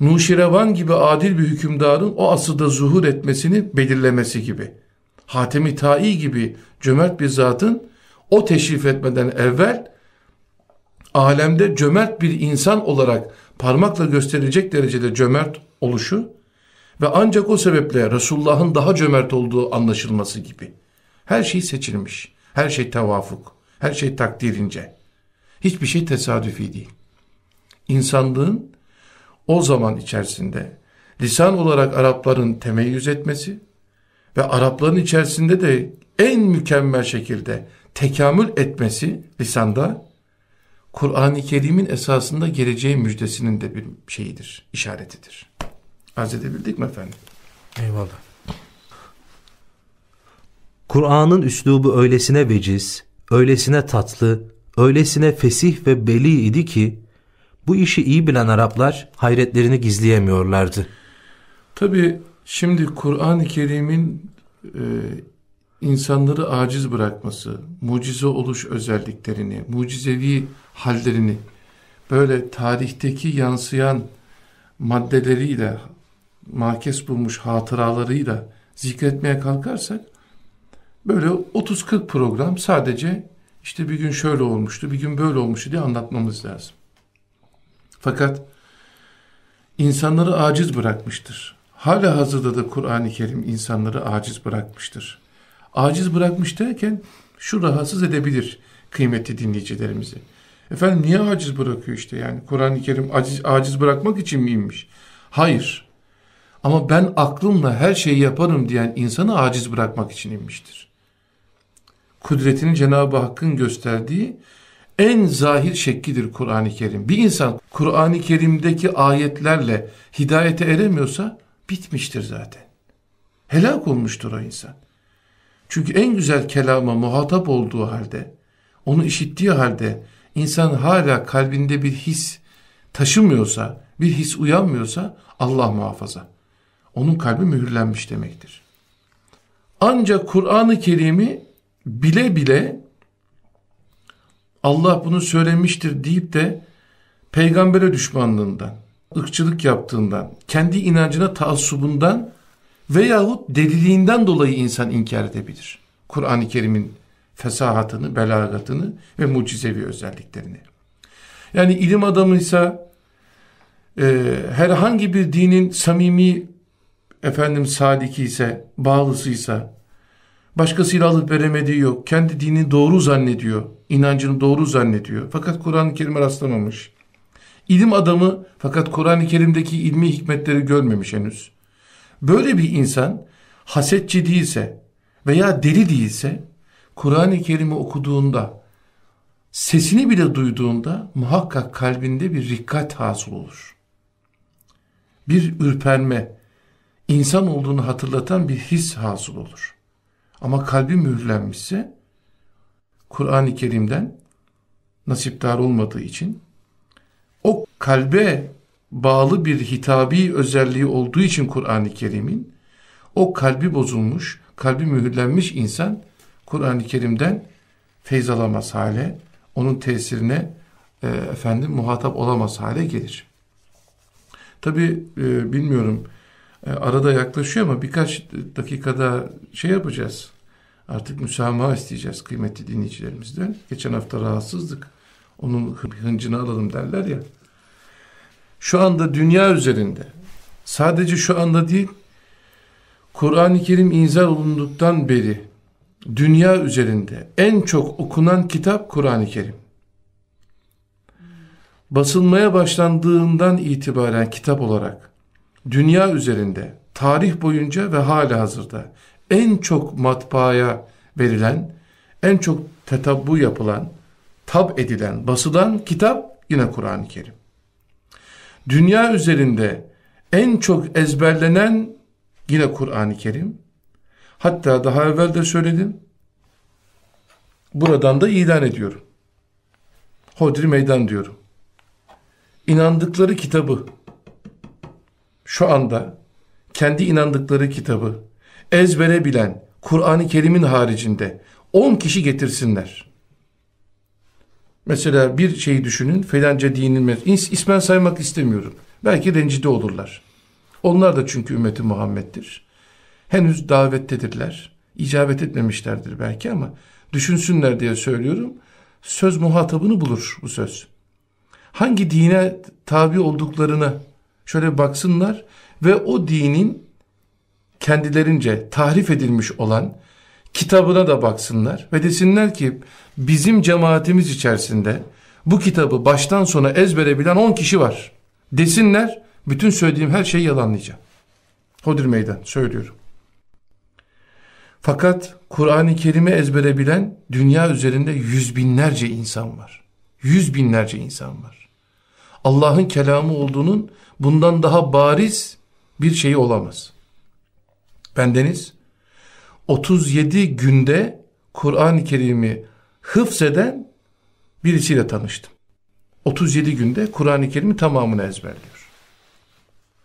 Nuşirevan gibi adil bir hükümdarın o asırda zuhur etmesini belirlemesi gibi. Hatemi Tai gibi cömert bir zatın o teşrif etmeden evvel alemde cömert bir insan olarak parmakla gösterilecek derecede cömert oluşu ve ancak o sebeple Resulullah'ın daha cömert olduğu anlaşılması gibi. Her şey seçilmiş, her şey tevafuk, her şey takdirince. Hiçbir şey tesadüfi değil. İnsanlığın o zaman içerisinde lisan olarak Arapların temeyyüz etmesi ve Arapların içerisinde de en mükemmel şekilde tekamül etmesi lisanda Kur'an-ı Kerim'in esasında geleceği müjdesinin de bir şeyidir, işaretidir. Arz edebildik mi efendim? Eyvallah. Kur'an'ın üslubu öylesine veciz, öylesine tatlı, öylesine fesih ve beli idi ki, bu işi iyi bilen Araplar hayretlerini gizleyemiyorlardı. Tabi şimdi Kur'an-ı Kerim'in e, insanları aciz bırakması, mucize oluş özelliklerini, mucizevi hallerini böyle tarihteki yansıyan maddeleriyle, makes bulmuş hatıralarıyla zikretmeye kalkarsak böyle 30-40 program sadece işte bir gün şöyle olmuştu, bir gün böyle olmuştu diye anlatmamız lazım. Fakat insanları aciz bırakmıştır. Hala hazırda da Kur'an-ı Kerim insanları aciz bırakmıştır. Aciz bırakmış derken şu rahatsız edebilir kıymetli dinleyicilerimizi. Efendim niye aciz bırakıyor işte yani Kur'an-ı Kerim aciz, aciz bırakmak için miymiş? Hayır. Ama ben aklımla her şeyi yaparım diyen insanı aciz bırakmak için inmiştir. Kudretini Cenab-ı Hakk'ın gösterdiği en zahir şeklidir Kur'an-ı Kerim. Bir insan Kur'an-ı Kerim'deki ayetlerle hidayete eremiyorsa bitmiştir zaten. Helak olmuştur o insan. Çünkü en güzel kelama muhatap olduğu halde, onu işittiği halde insan hala kalbinde bir his taşımıyorsa, bir his uyanmıyorsa Allah muhafaza. Onun kalbi mühürlenmiş demektir. Ancak Kur'an-ı Kerim'i bile bile Allah bunu söylemiştir deyip de peygambere düşmanlığından, ırkçılık yaptığından, kendi inancına taassubundan veyahut deliliğinden dolayı insan inkar edebilir. Kur'an-ı Kerim'in fesahatını, belagatını ve mucizevi özelliklerini. Yani ilim adamıysa e, herhangi bir dinin samimi efendim sadiki ise, bağlısıysa, başkasıyla alıp veremediği yok, kendi dini doğru zannediyor, inancını doğru zannediyor. Fakat Kur'an-ı Kerim'e rastlamamış. İlim adamı fakat Kur'an-ı Kerim'deki ilmi hikmetleri görmemiş henüz. Böyle bir insan hasetçi değilse veya deli değilse Kur'an-ı Kerim'i okuduğunda sesini bile duyduğunda muhakkak kalbinde bir rikkat hasıl olur. Bir ürperme, insan olduğunu hatırlatan bir his hasıl olur. Ama kalbi mühürlenmişse Kur'an-ı Kerim'den nasipdar olmadığı için o kalbe bağlı bir hitabi özelliği olduğu için Kur'an-ı Kerim'in o kalbi bozulmuş, kalbi mühürlenmiş insan Kur'an-ı Kerim'den feyz alamaz hale, onun tesirine e, efendim muhatap olamaz hale gelir. Tabi e, bilmiyorum e, arada yaklaşıyor ama birkaç dakikada şey yapacağız. Artık müsamaha isteyeceğiz kıymetli dinleyicilerimizden. Geçen hafta rahatsızlık. Onun hıncını alalım derler ya. Şu anda dünya üzerinde sadece şu anda değil Kur'an-ı Kerim inzal olunduktan beri dünya üzerinde en çok okunan kitap Kur'an-ı Kerim. Basılmaya başlandığından itibaren kitap olarak dünya üzerinde tarih boyunca ve hala hazırda en çok matbaaya verilen, en çok tetabbu yapılan, tab edilen, basılan kitap yine Kur'an-ı Kerim. Dünya üzerinde en çok ezberlenen yine Kur'an-ı Kerim. Hatta daha evvel de söyledim. Buradan da ilan ediyorum. Hodri meydan diyorum. İnandıkları kitabı şu anda kendi inandıkları kitabı ezbere bilen Kur'an-ı Kerim'in haricinde 10 kişi getirsinler. Mesela bir şeyi düşünün felanca dinin ismen saymak istemiyorum. Belki rencide olurlar. Onlar da çünkü ümmeti Muhammed'dir. Henüz davettedirler. İcabet etmemişlerdir belki ama düşünsünler diye söylüyorum. Söz muhatabını bulur bu söz. Hangi dine tabi olduklarına şöyle baksınlar ve o dinin kendilerince tahrif edilmiş olan kitabına da baksınlar ve desinler ki bizim cemaatimiz içerisinde bu kitabı baştan sona ezbere bilen 10 kişi var. Desinler bütün söylediğim her şeyi yalanlayacağım. Hodir meydan söylüyorum. Fakat Kur'an-ı Kerim'i ezbere bilen dünya üzerinde yüz binlerce insan var. Yüz binlerce insan var. Allah'ın kelamı olduğunun bundan daha bariz bir şeyi olamaz. Bendeniz 37 günde Kur'an-ı Kerim'i hıfzeden birisiyle tanıştım. 37 günde Kur'an-ı Kerim'i tamamını ezberliyor.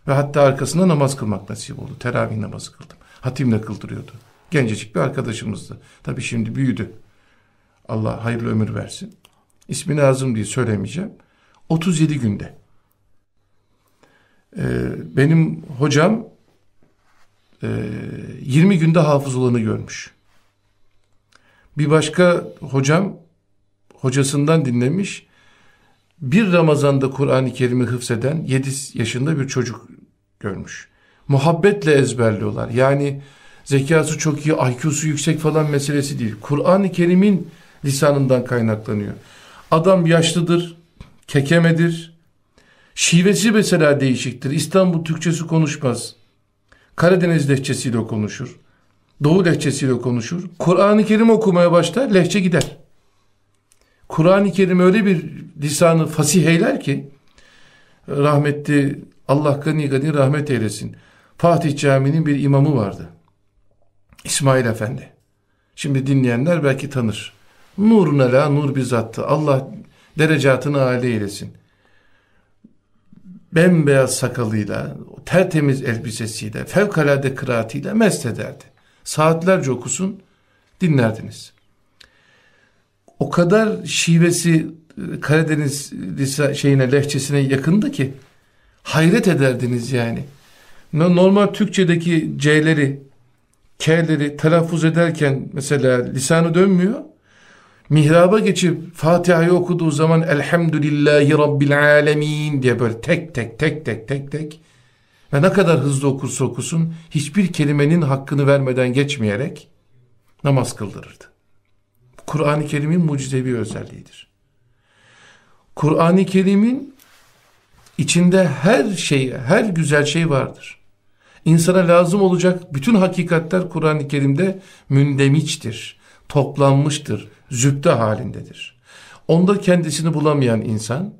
Ve hatta arkasında namaz kılmak nasip oldu. Teravih namazı kıldım. Hatimle kıldırıyordu. Gencecik bir arkadaşımızdı. Tabii şimdi büyüdü. Allah hayırlı ömür versin. İsmini azım diye söylemeyeceğim. 37 günde. Ee, benim hocam 20 günde hafız olanı görmüş. Bir başka hocam hocasından dinlemiş. Bir Ramazan'da Kur'an-ı Kerim'i hıfzeden 7 yaşında bir çocuk görmüş. Muhabbetle ezberliyorlar. Yani zekası çok iyi, IQ'su yüksek falan meselesi değil. Kur'an-ı Kerim'in lisanından kaynaklanıyor. Adam yaşlıdır, kekemedir. Şivesi mesela değişiktir. İstanbul Türkçesi konuşmaz. Karadeniz lehçesiyle konuşur. Doğu lehçesiyle konuşur. Kur'an-ı Kerim okumaya başlar, lehçe gider. Kur'an-ı Kerim öyle bir lisanı fasih eyler ki, rahmetli Allah gani gani rahmet eylesin. Fatih Camii'nin bir imamı vardı. İsmail Efendi. Şimdi dinleyenler belki tanır. Nurun la nur bizattı. Allah derecatını âli eylesin. Bembeyaz sakalıyla, tertemiz elbisesiyle, fevkalade kıraatiyle mest ederdi. Saatlerce okusun, dinlerdiniz. O kadar şivesi e, Karadeniz şeyine, lehçesine yakındı ki hayret ederdiniz yani. Normal Türkçedeki C'leri, K'leri telaffuz ederken mesela lisanı dönmüyor mihraba geçip Fatiha'yı okuduğu zaman Elhamdülillahi Rabbil Alemin diye böyle tek tek tek tek tek tek ve ne kadar hızlı okursa okusun hiçbir kelimenin hakkını vermeden geçmeyerek namaz kıldırırdı. Kur'an-ı Kerim'in mucizevi özelliğidir. Kur'an-ı Kerim'in içinde her şey, her güzel şey vardır. İnsana lazım olacak bütün hakikatler Kur'an-ı Kerim'de mündemiçtir, toplanmıştır, zübde halindedir. Onda kendisini bulamayan insan,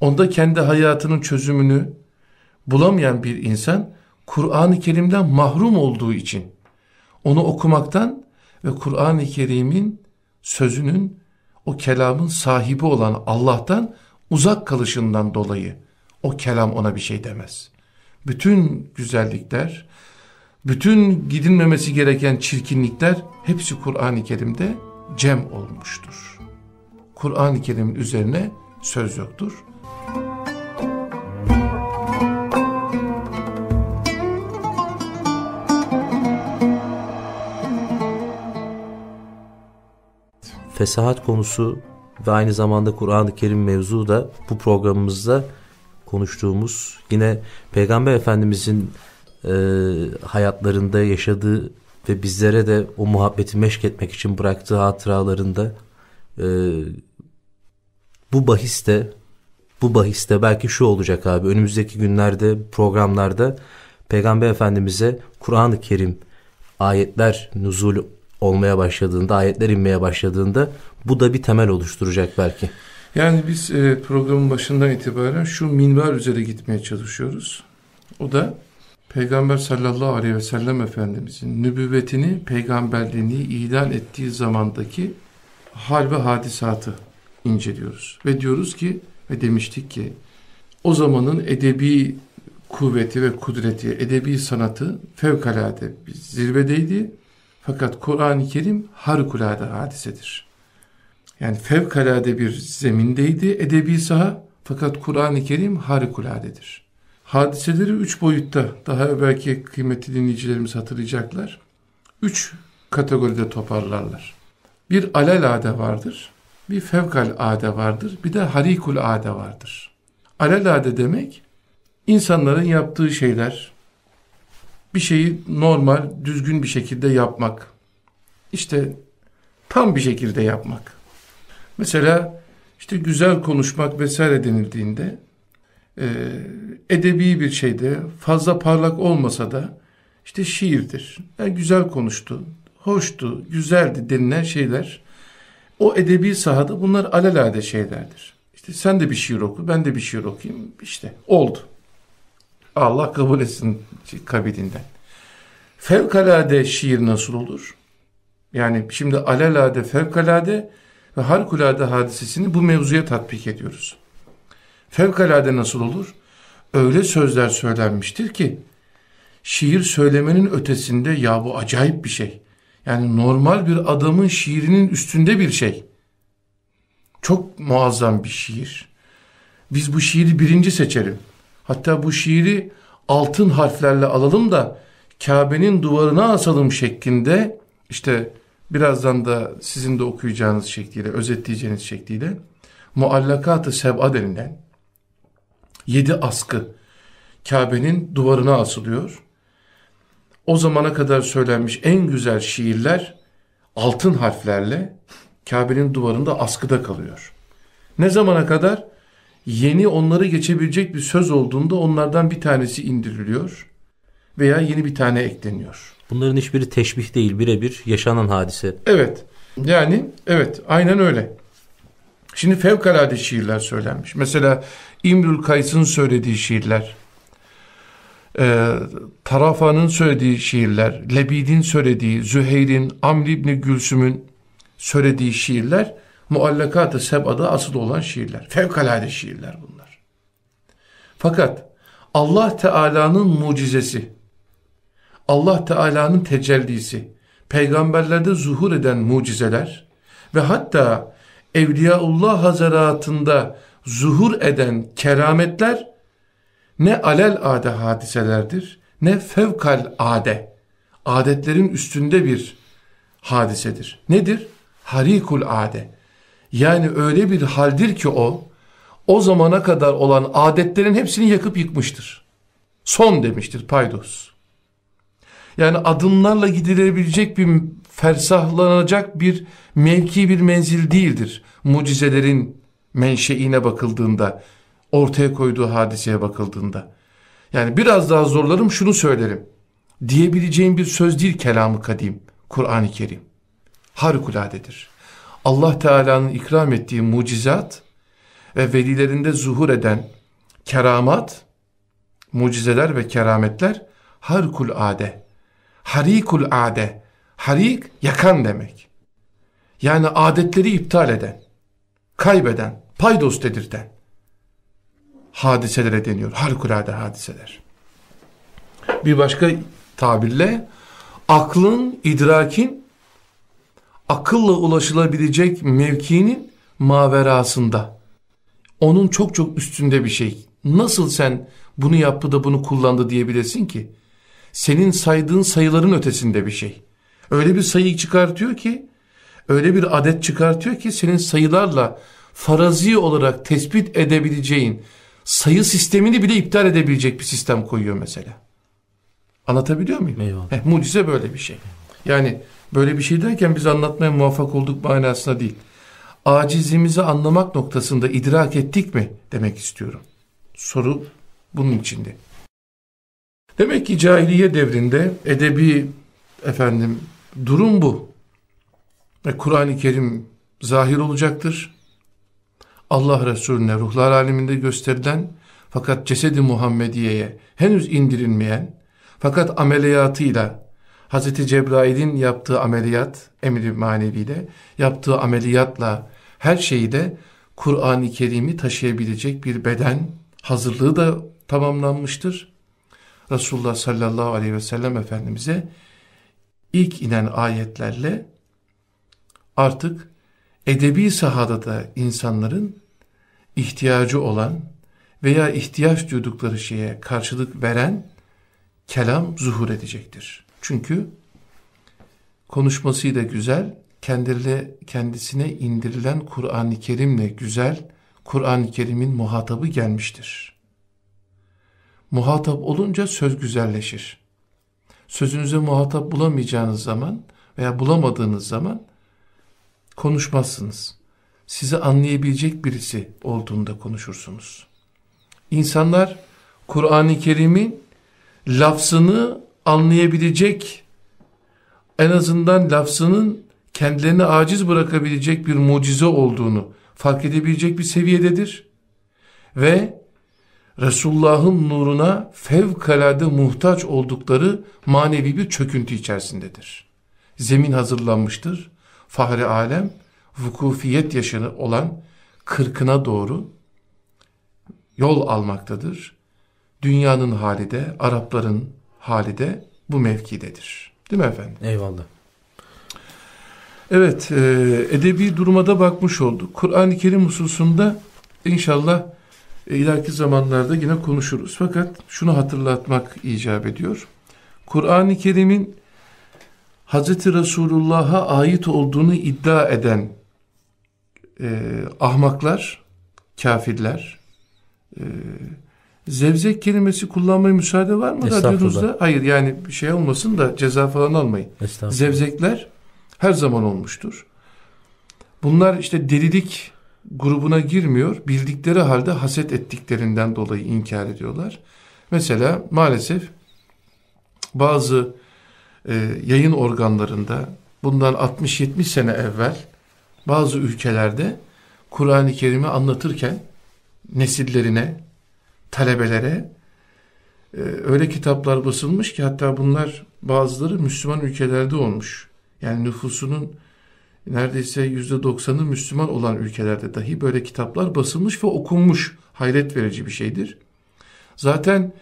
onda kendi hayatının çözümünü bulamayan bir insan, Kur'an-ı Kerim'den mahrum olduğu için, onu okumaktan ve Kur'an-ı Kerim'in sözünün, o kelamın sahibi olan Allah'tan uzak kalışından dolayı o kelam ona bir şey demez. Bütün güzellikler, bütün gidilmemesi gereken çirkinlikler hepsi Kur'an-ı Kerim'de cem olmuştur. Kur'an-ı Kerim'in üzerine söz yoktur. Fesahat konusu ve aynı zamanda Kur'an-ı Kerim mevzu da bu programımızda konuştuğumuz yine Peygamber Efendimizin e, hayatlarında yaşadığı ve bizlere de o muhabbeti meşk etmek için bıraktığı hatıralarında e, bu bahiste bu bahiste belki şu olacak abi önümüzdeki günlerde programlarda Peygamber Efendimiz'e Kur'an-ı Kerim ayetler nuzul olmaya başladığında ayetler inmeye başladığında bu da bir temel oluşturacak belki. Yani biz e, programın başından itibaren şu minval üzere gitmeye çalışıyoruz. O da Peygamber sallallahu aleyhi ve sellem Efendimizin nübüvvetini, peygamberliğini ilan ettiği zamandaki hal ve hadisatı inceliyoruz. Ve diyoruz ki ve demiştik ki o zamanın edebi kuvveti ve kudreti, edebi sanatı fevkalade bir zirvedeydi. Fakat Kur'an-ı Kerim harikulade hadisedir. Yani fevkalade bir zemindeydi edebi saha fakat Kur'an-ı Kerim harikuladedir. Hadiseleri üç boyutta daha evvelki kıymetli dinleyicilerimiz hatırlayacaklar. Üç kategoride toparlarlar. Bir alelade vardır, bir fevkal ade vardır, bir de harikul ade vardır. Alelade demek insanların yaptığı şeyler, bir şeyi normal, düzgün bir şekilde yapmak. İşte tam bir şekilde yapmak. Mesela işte güzel konuşmak vesaire denildiğinde e, edebi bir şeyde fazla parlak olmasa da işte şiirdir. Yani güzel konuştu, hoştu, güzeldi denilen şeyler o edebi sahada bunlar alelade şeylerdir. İşte sen de bir şiir oku, ben de bir şiir okuyayım. İşte oldu. Allah kabul etsin kabilinden. Fevkalade şiir nasıl olur? Yani şimdi alelade, fevkalade ve harikulade hadisesini bu mevzuya tatbik ediyoruz. Fevkalade nasıl olur? Öyle sözler söylenmiştir ki şiir söylemenin ötesinde ya bu acayip bir şey. Yani normal bir adamın şiirinin üstünde bir şey. Çok muazzam bir şiir. Biz bu şiiri birinci seçelim. Hatta bu şiiri altın harflerle alalım da Kabe'nin duvarına asalım şeklinde işte birazdan da sizin de okuyacağınız şekliyle, özetleyeceğiniz şekliyle muallakat-ı seb'a denilen yedi askı Kabe'nin duvarına asılıyor. O zamana kadar söylenmiş en güzel şiirler altın harflerle Kabe'nin duvarında askıda kalıyor. Ne zamana kadar? Yeni onları geçebilecek bir söz olduğunda onlardan bir tanesi indiriliyor veya yeni bir tane ekleniyor. Bunların hiçbiri teşbih değil, birebir yaşanan hadise. Evet. Yani evet aynen öyle. Şimdi fevkalade şiirler söylenmiş. Mesela İmrül Kays'ın söylediği şiirler, e, Tarafa'nın söylediği şiirler, Lebid'in söylediği, Züheyr'in, Amr İbni Gülsüm'ün söylediği şiirler, Muallakat-ı Seba'da asıl olan şiirler. Fevkalade şiirler bunlar. Fakat Allah Teala'nın mucizesi, Allah Teala'nın tecellisi, peygamberlerde zuhur eden mucizeler ve hatta Evliyaullah Hazaratında zuhur eden kerametler ne alel ade hadiselerdir ne fevkal ade adetlerin üstünde bir hadisedir. Nedir? Harikul ade. Yani öyle bir haldir ki o o zamana kadar olan adetlerin hepsini yakıp yıkmıştır. Son demiştir paydos. Yani adımlarla gidilebilecek bir fersahlanacak bir mevki bir menzil değildir. Mucizelerin menşeine bakıldığında, ortaya koyduğu hadiseye bakıldığında. Yani biraz daha zorlarım şunu söylerim. Diyebileceğim bir söz değil kelamı kadim, Kur'an-ı Kerim. Harikuladedir. Allah Teala'nın ikram ettiği mucizat ve velilerinde zuhur eden keramat, mucizeler ve kerametler harikulade harikul ade. Harik yakan demek. Yani adetleri iptal eden, kaybeden, paydos dedirten. hadiselere deniyor. Harikulade hadiseler. Bir başka tabirle aklın, idrakin akılla ulaşılabilecek mevkinin maverasında. Onun çok çok üstünde bir şey. Nasıl sen bunu yaptı da bunu kullandı diyebilirsin ki? Senin saydığın sayıların ötesinde bir şey. Öyle bir sayı çıkartıyor ki, öyle bir adet çıkartıyor ki senin sayılarla farazi olarak tespit edebileceğin sayı sistemini bile iptal edebilecek bir sistem koyuyor mesela. Anlatabiliyor muyum? Eyvallah. Heh, mucize böyle bir şey. Yani böyle bir şey derken biz anlatmaya muvaffak olduk manasına değil. Acizimizi anlamak noktasında idrak ettik mi demek istiyorum. Soru bunun içinde. Demek ki cahiliye devrinde edebi efendim durum bu. Ve Kur'an-ı Kerim zahir olacaktır. Allah Resulüne ruhlar aleminde gösterilen fakat cesedi Muhammediye'ye henüz indirilmeyen fakat ameliyatıyla Hz. Cebrail'in yaptığı ameliyat emri maneviyle yaptığı ameliyatla her şeyi de Kur'an-ı Kerim'i taşıyabilecek bir beden hazırlığı da tamamlanmıştır. Resulullah sallallahu aleyhi ve sellem Efendimiz'e ilk inen ayetlerle artık edebi sahada da insanların ihtiyacı olan veya ihtiyaç duydukları şeye karşılık veren kelam zuhur edecektir. Çünkü konuşmasıyla güzel, kendiyle, kendisine indirilen Kur'an-ı Kerim'le güzel, Kur'an-ı Kerim'in muhatabı gelmiştir. Muhatap olunca söz güzelleşir. Sözünüze muhatap bulamayacağınız zaman veya bulamadığınız zaman konuşmazsınız. Sizi anlayabilecek birisi olduğunda konuşursunuz. İnsanlar Kur'an-ı Kerim'in lafzını anlayabilecek, en azından lafzının kendilerini aciz bırakabilecek bir mucize olduğunu fark edebilecek bir seviyededir. Ve Resulullah'ın nuruna fevkalade muhtaç oldukları manevi bir çöküntü içerisindedir. Zemin hazırlanmıştır. Fahri alem vukufiyet yaşını olan kırkına doğru yol almaktadır. Dünyanın hali de, Arapların hali de bu mevkidedir. Değil mi efendim? Eyvallah. Evet, e, edebi duruma da bakmış olduk. Kur'an-ı Kerim hususunda inşallah e, ileriki zamanlarda yine konuşuruz. Fakat şunu hatırlatmak icap ediyor. Kur'an-ı Kerim'in Hz. Resulullah'a ait olduğunu iddia eden e, ahmaklar, kafirler, e, zevzek kelimesi kullanmaya müsaade var mı radyonuzda? Hayır yani bir şey olmasın da ceza falan almayın. Zevzekler her zaman olmuştur. Bunlar işte delilik grubuna girmiyor. Bildikleri halde haset ettiklerinden dolayı inkar ediyorlar. Mesela maalesef bazı e, yayın organlarında bundan 60-70 sene evvel bazı ülkelerde Kur'an-ı Kerim'i anlatırken nesillerine, talebelere e, öyle kitaplar basılmış ki hatta bunlar bazıları Müslüman ülkelerde olmuş. Yani nüfusunun neredeyse yüzde doksanı Müslüman olan ülkelerde dahi böyle kitaplar basılmış ve okunmuş. Hayret verici bir şeydir. Zaten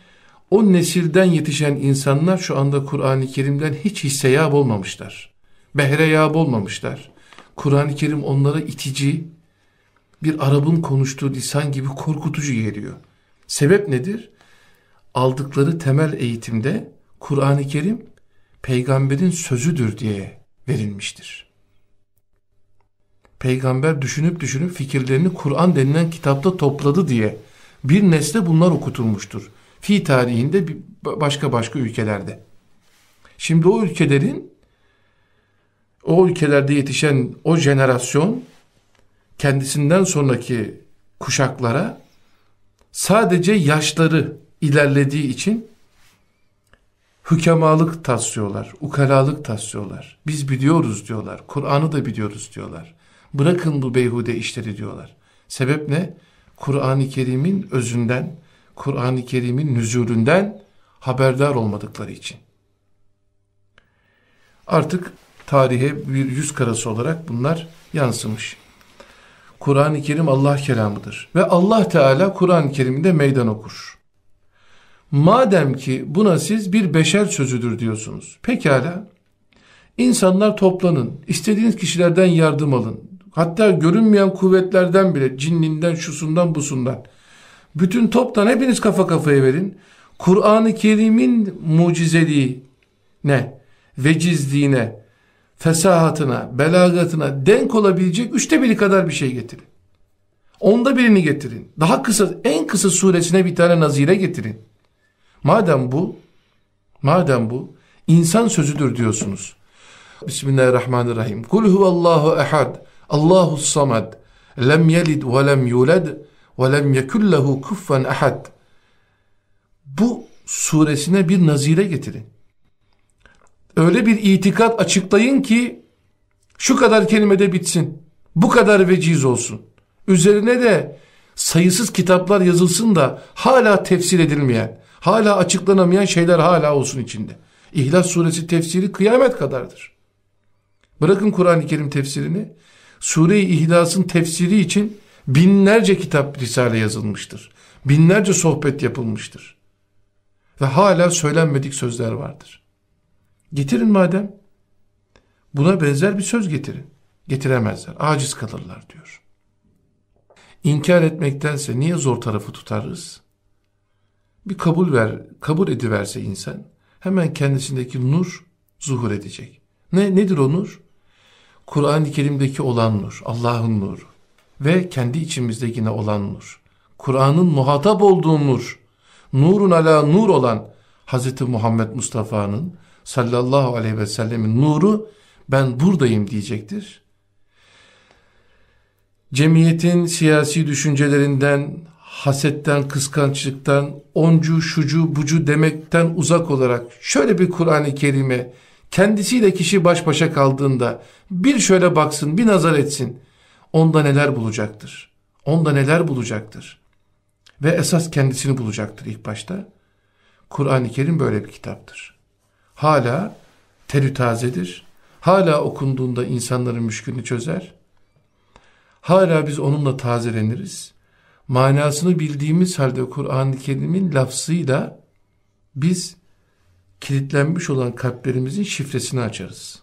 o nesilden yetişen insanlar şu anda Kur'an-ı Kerim'den hiç hisseyab olmamışlar. Behreyab olmamışlar. Kur'an-ı Kerim onlara itici, bir Arap'ın konuştuğu lisan gibi korkutucu geliyor. Sebep nedir? Aldıkları temel eğitimde Kur'an-ı Kerim peygamberin sözüdür diye verilmiştir. Peygamber düşünüp düşünüp fikirlerini Kur'an denilen kitapta topladı diye bir nesle bunlar okutulmuştur. Fi tarihinde başka başka ülkelerde. Şimdi o ülkelerin o ülkelerde yetişen o jenerasyon kendisinden sonraki kuşaklara sadece yaşları ilerlediği için hükemalık taslıyorlar, ukalalık taslıyorlar. Biz biliyoruz diyorlar, Kur'an'ı da biliyoruz diyorlar. Bırakın bu beyhude işleri diyorlar. Sebep ne? Kur'an-ı Kerim'in özünden, Kur'an-ı Kerim'in nüzulünden haberdar olmadıkları için. Artık tarihe bir yüz karası olarak bunlar yansımış. Kur'an-ı Kerim Allah kelamıdır. Ve Allah Teala Kur'an-ı Kerim'de meydan okur. Madem ki buna siz bir beşer sözüdür diyorsunuz. Pekala. İnsanlar toplanın. istediğiniz kişilerden yardım alın. Hatta görünmeyen kuvvetlerden bile cinninden, şusundan, busundan. Bütün toptan hepiniz kafa kafaya verin. Kur'an-ı Kerim'in mucizeliği ne? Vecizliğine, fesahatına, belagatına denk olabilecek üçte biri kadar bir şey getirin. Onda birini getirin. Daha kısa, en kısa suresine bir tane nazire getirin. Madem bu, madem bu, insan sözüdür diyorsunuz. Bismillahirrahmanirrahim. Kul huvallahu ehad, Allahu samad, lem yelid ve lem yulad ve lem yekullehu kuffen ehad. Bu suresine bir nazire getirin öyle bir itikat açıklayın ki şu kadar kelimede bitsin. Bu kadar veciz olsun. Üzerine de sayısız kitaplar yazılsın da hala tefsir edilmeyen, hala açıklanamayan şeyler hala olsun içinde. İhlas suresi tefsiri kıyamet kadardır. Bırakın Kur'an-ı Kerim tefsirini, Sure-i İhlas'ın tefsiri için binlerce kitap risale yazılmıştır. Binlerce sohbet yapılmıştır. Ve hala söylenmedik sözler vardır. Getirin madem. Buna benzer bir söz getirin. Getiremezler. Aciz kalırlar diyor. İnkar etmektense niye zor tarafı tutarız? Bir kabul ver, kabul ediverse insan hemen kendisindeki nur zuhur edecek. Ne nedir o nur? Kur'an-ı Kerim'deki olan nur, Allah'ın nuru ve kendi içimizde yine olan nur. Kur'an'ın muhatap olduğu nur, nurun ala nur olan Hz. Muhammed Mustafa'nın sallallahu aleyhi ve sellemin nuru ben buradayım diyecektir. Cemiyetin siyasi düşüncelerinden, hasetten, kıskançlıktan, oncu, şucu, bucu demekten uzak olarak şöyle bir Kur'an-ı Kerim'e kendisiyle kişi baş başa kaldığında bir şöyle baksın, bir nazar etsin. Onda neler bulacaktır? Onda neler bulacaktır? Ve esas kendisini bulacaktır ilk başta. Kur'an-ı Kerim böyle bir kitaptır hala terü tazedir. Hala okunduğunda insanların müşkülünü çözer. Hala biz onunla tazeleniriz. Manasını bildiğimiz halde Kur'an-ı Kerim'in lafzıyla biz kilitlenmiş olan kalplerimizin şifresini açarız.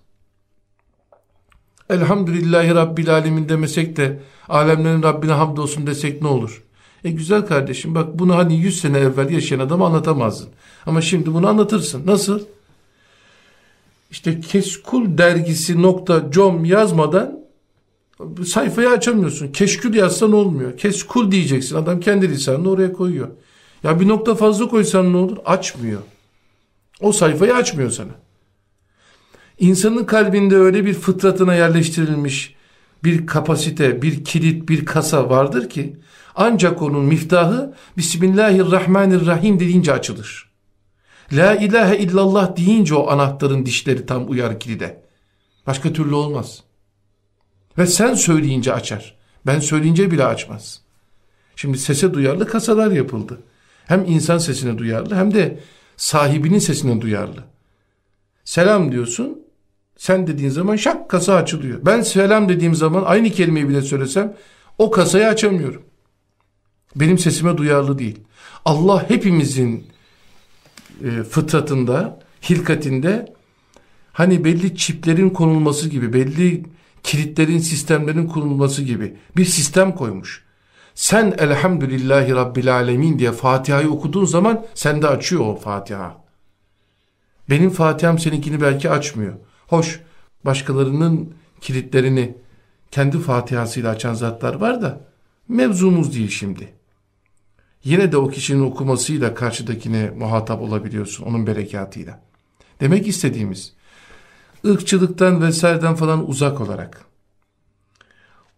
Elhamdülillahi Rabbil Alemin demesek de alemlerin Rabbine hamdolsun desek ne olur? E güzel kardeşim bak bunu hani 100 sene evvel yaşayan adamı anlatamazdın. Ama şimdi bunu anlatırsın. Nasıl? işte Keskul dergisi nokta com yazmadan sayfayı açamıyorsun. Keşkül yazsan olmuyor. Keskul diyeceksin. Adam kendi lisanını oraya koyuyor. Ya bir nokta fazla koysan ne olur? Açmıyor. O sayfayı açmıyor sana. İnsanın kalbinde öyle bir fıtratına yerleştirilmiş bir kapasite, bir kilit, bir kasa vardır ki ancak onun miftahı Bismillahirrahmanirrahim dediğince açılır. La ilahe illallah deyince o anahtarın dişleri tam uyar kilide. Başka türlü olmaz. Ve sen söyleyince açar. Ben söyleyince bile açmaz. Şimdi sese duyarlı kasalar yapıldı. Hem insan sesine duyarlı hem de sahibinin sesine duyarlı. Selam diyorsun. Sen dediğin zaman şak kasa açılıyor. Ben selam dediğim zaman aynı kelimeyi bile söylesem o kasayı açamıyorum. Benim sesime duyarlı değil. Allah hepimizin e, fıtratında, hilkatinde hani belli çiplerin konulması gibi, belli kilitlerin, sistemlerin kurulması gibi bir sistem koymuş. Sen elhamdülillahi rabbil alemin diye Fatiha'yı okuduğun zaman sende açıyor o Fatiha. Benim Fatiha'm seninkini belki açmıyor. Hoş başkalarının kilitlerini kendi Fatiha'sıyla açan zatlar var da mevzumuz değil şimdi yine de o kişinin okumasıyla karşıdakine muhatap olabiliyorsun onun berekatıyla. Demek istediğimiz ırkçılıktan vesaireden falan uzak olarak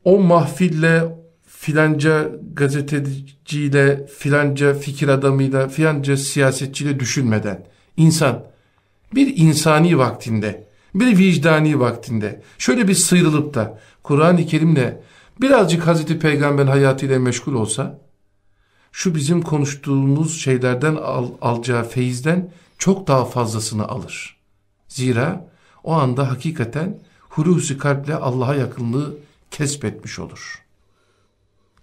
o mahfille filanca gazeteciyle filanca fikir adamıyla filanca siyasetçiyle düşünmeden insan bir insani vaktinde bir vicdani vaktinde şöyle bir sıyrılıp da Kur'an-ı Kerim'le birazcık Hazreti Peygamber'in hayatıyla meşgul olsa şu bizim konuştuğumuz şeylerden al, alacağı feyizden çok daha fazlasını alır. Zira o anda hakikaten hulusi kalple Allah'a yakınlığı kesbetmiş olur.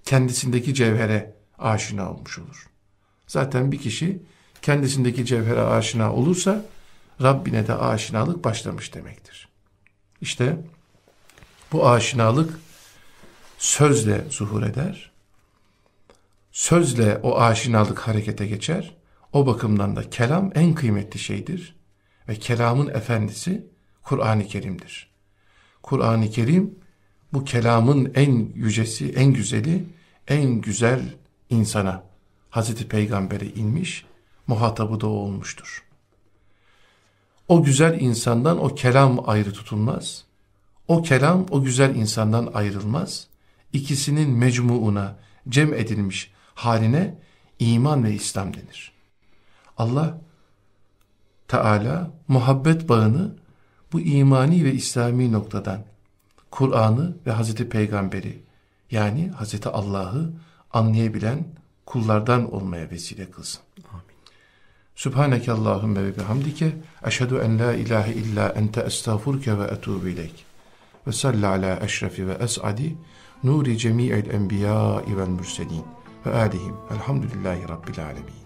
kendisindeki cevhere aşina olmuş olur. Zaten bir kişi kendisindeki cevhere aşina olursa Rabbine de aşinalık başlamış demektir. İşte bu aşinalık sözle zuhur eder. Sözle o aşinalık harekete geçer. O bakımdan da kelam en kıymetli şeydir. Ve kelamın efendisi Kur'an-ı Kerim'dir. Kur'an-ı Kerim bu kelamın en yücesi, en güzeli, en güzel insana, Hazreti Peygamber'e inmiş, muhatabı da olmuştur. O güzel insandan o kelam ayrı tutulmaz. O kelam o güzel insandan ayrılmaz. İkisinin mecmuuna, cem edilmiş haline iman ve İslam denir. Allah Teala muhabbet bağını bu imani ve İslami noktadan Kur'an'ı ve Hazreti Peygamber'i yani Hazreti Allah'ı anlayabilen kullardan olmaya vesile kılsın. Subhaneke Allahümme ve bihamdike eşhedü en la ilahe illa ente estağfurke ve etubu ileyk. Ve salli ala eşrefi ve es'adi nuri cemi'il enbiya'i vel mürselin ve alihim. Elhamdülillahi Rabbil alemin.